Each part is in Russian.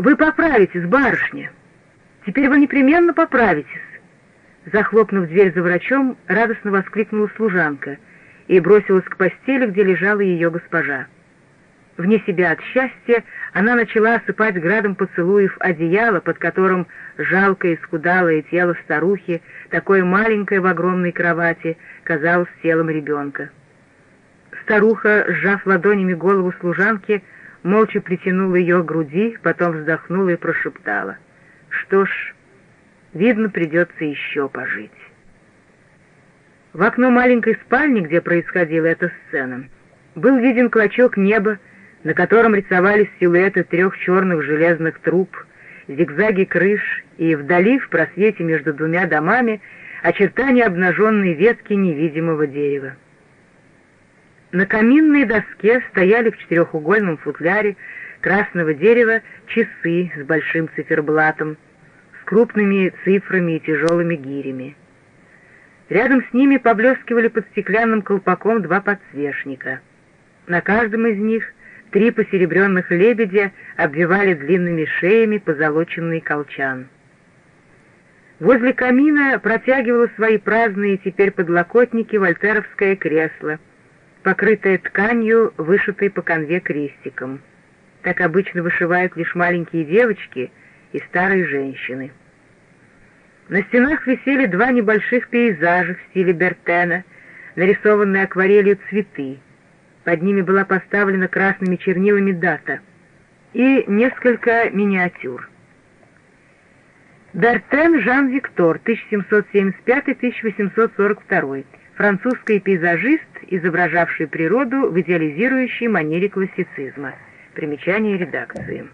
«Вы поправитесь, барышня! Теперь вы непременно поправитесь!» Захлопнув дверь за врачом, радостно воскликнула служанка и бросилась к постели, где лежала ее госпожа. Вне себя от счастья она начала осыпать градом поцелуев одеяло, под которым жалкое исхудалое тело старухи, такое маленькое в огромной кровати, казалось телом ребенка. Старуха, сжав ладонями голову служанки, молча притянула ее к груди, потом вздохнула и прошептала. «Что ж, видно, придется еще пожить». В окно маленькой спальни, где происходила эта сцена, был виден клочок неба, на котором рисовались силуэты трех черных железных труб, зигзаги крыш и вдали, в просвете между двумя домами, очертания обнаженной ветки невидимого дерева. На каминной доске стояли в четырехугольном футляре красного дерева часы с большим циферблатом, с крупными цифрами и тяжелыми гирями. Рядом с ними поблескивали под стеклянным колпаком два подсвечника. На каждом из них три посеребренных лебедя обвивали длинными шеями позолоченный колчан. Возле камина протягивало свои праздные теперь подлокотники вольтеровское кресло, покрытое тканью, вышитой по конве крестиком. Так обычно вышивают лишь маленькие девочки и старые женщины. На стенах висели два небольших пейзажа в стиле Бертена, нарисованные акварелью цветы — под ними была поставлена красными чернилами дата и несколько миниатюр. Бертен Жан-Виктор, 1775-1842, французский пейзажист, изображавший природу в идеализирующей манере классицизма. Примечание редакции.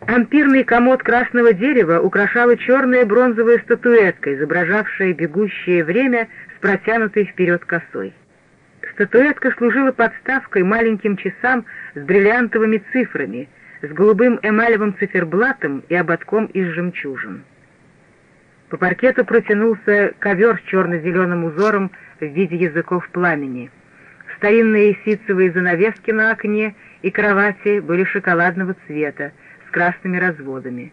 Ампирный комод красного дерева украшала черная бронзовая статуэтка, изображавшая бегущее время протянутой вперед косой. Статуэтка служила подставкой маленьким часам с бриллиантовыми цифрами, с голубым эмалевым циферблатом и ободком из жемчужин. По паркету протянулся ковер с черно-зеленым узором в виде языков пламени. Старинные ситцевые занавески на окне и кровати были шоколадного цвета, с красными разводами.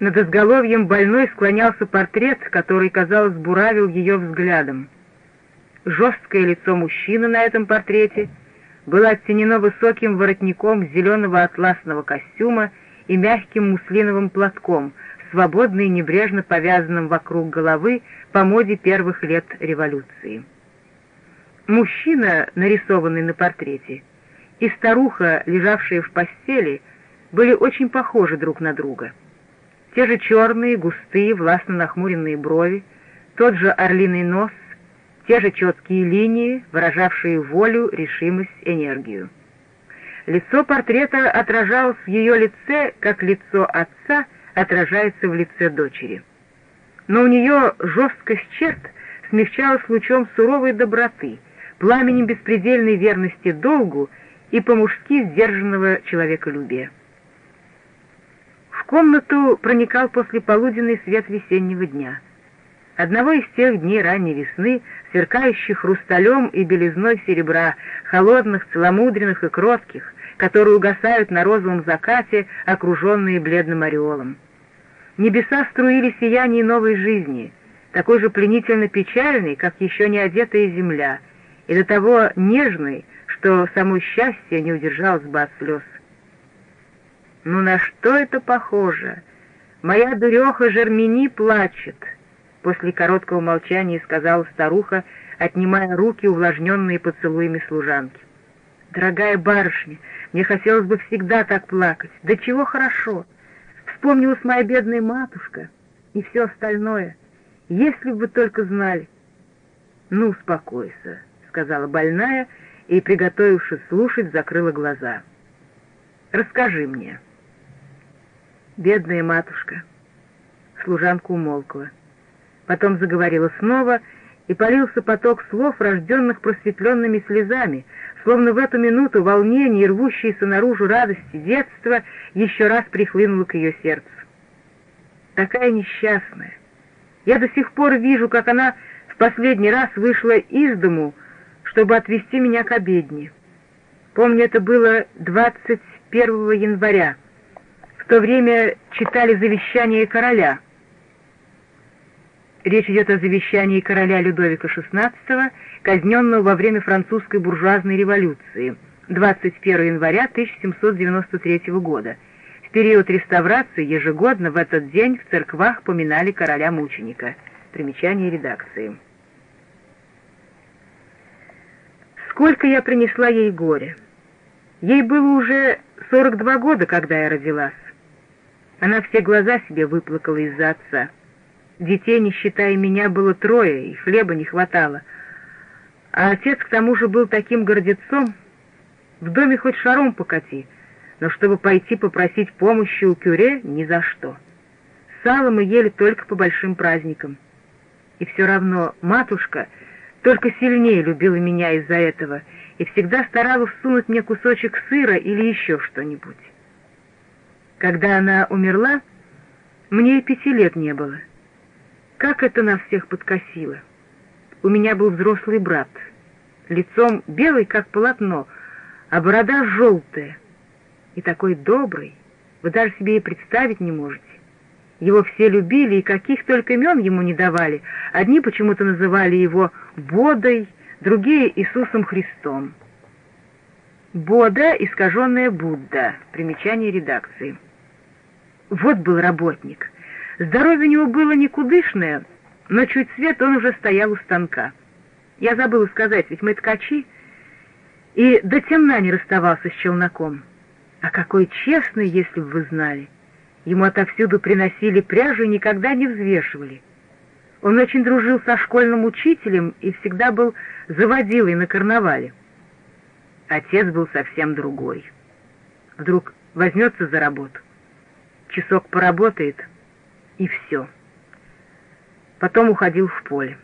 Над изголовьем больной склонялся портрет, который, казалось, буравил ее взглядом. Жесткое лицо мужчины на этом портрете было оттенено высоким воротником зеленого атласного костюма и мягким муслиновым платком, свободно и небрежно повязанным вокруг головы по моде первых лет революции. Мужчина, нарисованный на портрете, и старуха, лежавшая в постели, были очень похожи друг на друга. Те же черные, густые, властно нахмуренные брови, тот же орлиный нос, те же четкие линии, выражавшие волю, решимость, энергию. Лицо портрета отражалось в ее лице, как лицо отца отражается в лице дочери. Но у нее жесткость черт смягчалась лучом суровой доброты, пламенем беспредельной верности долгу и по-мужски сдержанного человеколюбия. В комнату проникал послеполуденный свет весеннего дня — одного из тех дней ранней весны, сверкающих хрусталем и белизной серебра, холодных, целомудренных и кротких, которые угасают на розовом закате, окруженные бледным ореолом. Небеса струили сияние новой жизни, такой же пленительно печальной, как еще не одетая земля, и до того нежной, что само счастье не удержалось бы от слез. «Ну на что это похоже? Моя дуреха Жермени плачет», После короткого молчания сказала старуха, отнимая руки, увлажненные поцелуями служанки. «Дорогая барышня, мне хотелось бы всегда так плакать. Да чего хорошо! Вспомнилась моя бедная матушка и все остальное. Если бы только знали!» «Ну, успокойся», — сказала больная и, приготовившись слушать, закрыла глаза. «Расскажи мне». «Бедная матушка». Служанка умолкла потом заговорила снова, и полился поток слов, рожденных просветленными слезами, словно в эту минуту волнение рвущееся наружу радости детства еще раз прихлынуло к ее сердцу. Такая несчастная. Я до сих пор вижу, как она в последний раз вышла из дому, чтобы отвезти меня к обедне. Помню, это было 25 1 января. В то время читали завещание короля. Речь идет о завещании короля Людовика XVI, казненного во время французской буржуазной революции, 21 января 1793 года. В период реставрации ежегодно в этот день в церквах поминали короля-мученика. Примечание редакции. Сколько я принесла ей горя! Ей было уже 42 года, когда я родилась. Она все глаза себе выплакала из-за отца. Детей, не считая меня, было трое, и хлеба не хватало. А отец к тому же был таким гордецом. В доме хоть шаром покати, но чтобы пойти попросить помощи у кюре, ни за что. Сало мы ели только по большим праздникам. И все равно матушка только сильнее любила меня из-за этого и всегда старалась всунуть мне кусочек сыра или еще что-нибудь. Когда она умерла, мне и пяти лет не было. Как это нас всех подкосило! У меня был взрослый брат, лицом белый, как полотно, а борода желтая, и такой добрый, вы даже себе и представить не можете. Его все любили, и каких только имен ему не давали. Одни почему-то называли его Бодой, другие — Иисусом Христом. Бода — искаженная Будда. Примечание редакции. Вот был работник. Здоровье у него было никудышное, но чуть свет он уже стоял у станка. Я забыла сказать, ведь мы ткачи, и до темна не расставался с челноком. А какой честный, если бы вы знали! Ему отовсюду приносили пряжу и никогда не взвешивали. Он очень дружил со школьным учителем и всегда был заводилой на карнавале. Отец был совсем другой. Вдруг возьмется за работу, часок поработает, и все. Потом уходил в поле.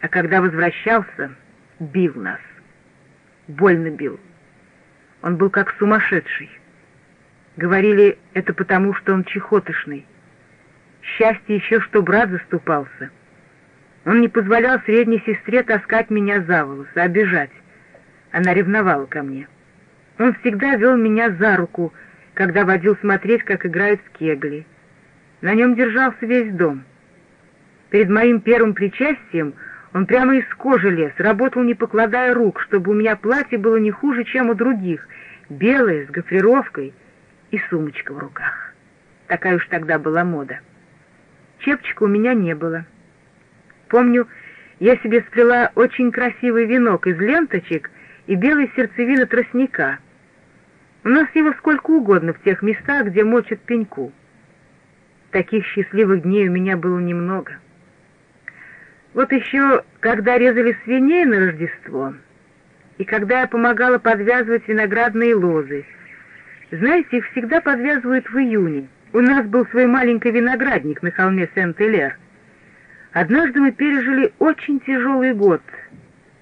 А когда возвращался, бил нас. Больно бил. Он был как сумасшедший. Говорили, это потому, что он чехотошный. Счастье еще, что брат заступался. Он не позволял средней сестре таскать меня за волосы, обижать. Она ревновала ко мне. Он всегда вел меня за руку, когда водил смотреть, как играют в кегли. На нем держался весь дом. Перед моим первым причастием он прямо из кожи лез, работал не покладая рук, чтобы у меня платье было не хуже, чем у других, белое, с гофрировкой — и сумочка в руках. Такая уж тогда была мода. Чепчика у меня не было. Помню, я себе сплела очень красивый венок из ленточек и белой сердцевины тростника. У нас его сколько угодно в тех местах, где мочат пеньку. Таких счастливых дней у меня было немного. Вот еще, когда резали свиней на Рождество, и когда я помогала подвязывать виноградные лозы, знаете, их всегда подвязывают в июне. У нас был свой маленький виноградник на холме Сент-Элер. Однажды мы пережили очень тяжелый год.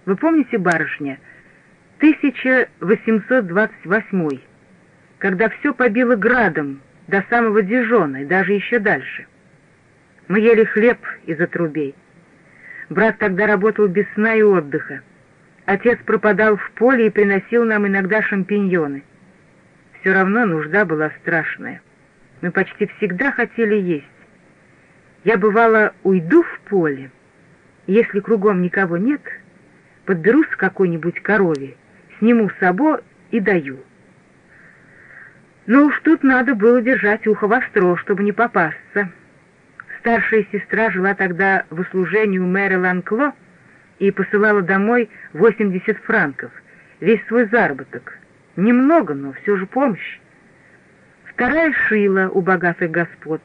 Вы помните, барышня, 1828 когда все побило градом до самого Дижона и даже еще дальше. Мы ели хлеб из отрубей. Брат тогда работал без сна и отдыха. Отец пропадал в поле и приносил нам иногда шампиньоны. Все равно нужда была страшная. Мы почти всегда хотели есть. Я, бывало, уйду в поле. Если кругом никого нет, подберусь к какой-нибудь корове, сниму сабо и даю. Но уж тут надо было держать ухо востро, чтобы не попасться. Старшая сестра жила тогда в услужении у мэра Ланкло и посылала домой 80 франков, весь свой заработок — Немного, но все же помощь. Вторая шила у богатых господ.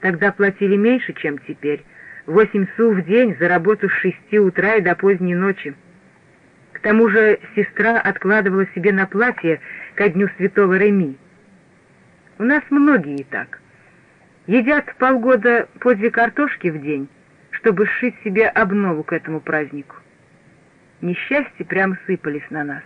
Тогда платили меньше, чем теперь. Восемь су в день за работу с шести утра и до поздней ночи. К тому же сестра откладывала себе на платье ко дню святого Реми. У нас многие так. Едят полгода по две картошки в день, чтобы сшить себе обнову к этому празднику. Несчастья прямо сыпались на нас.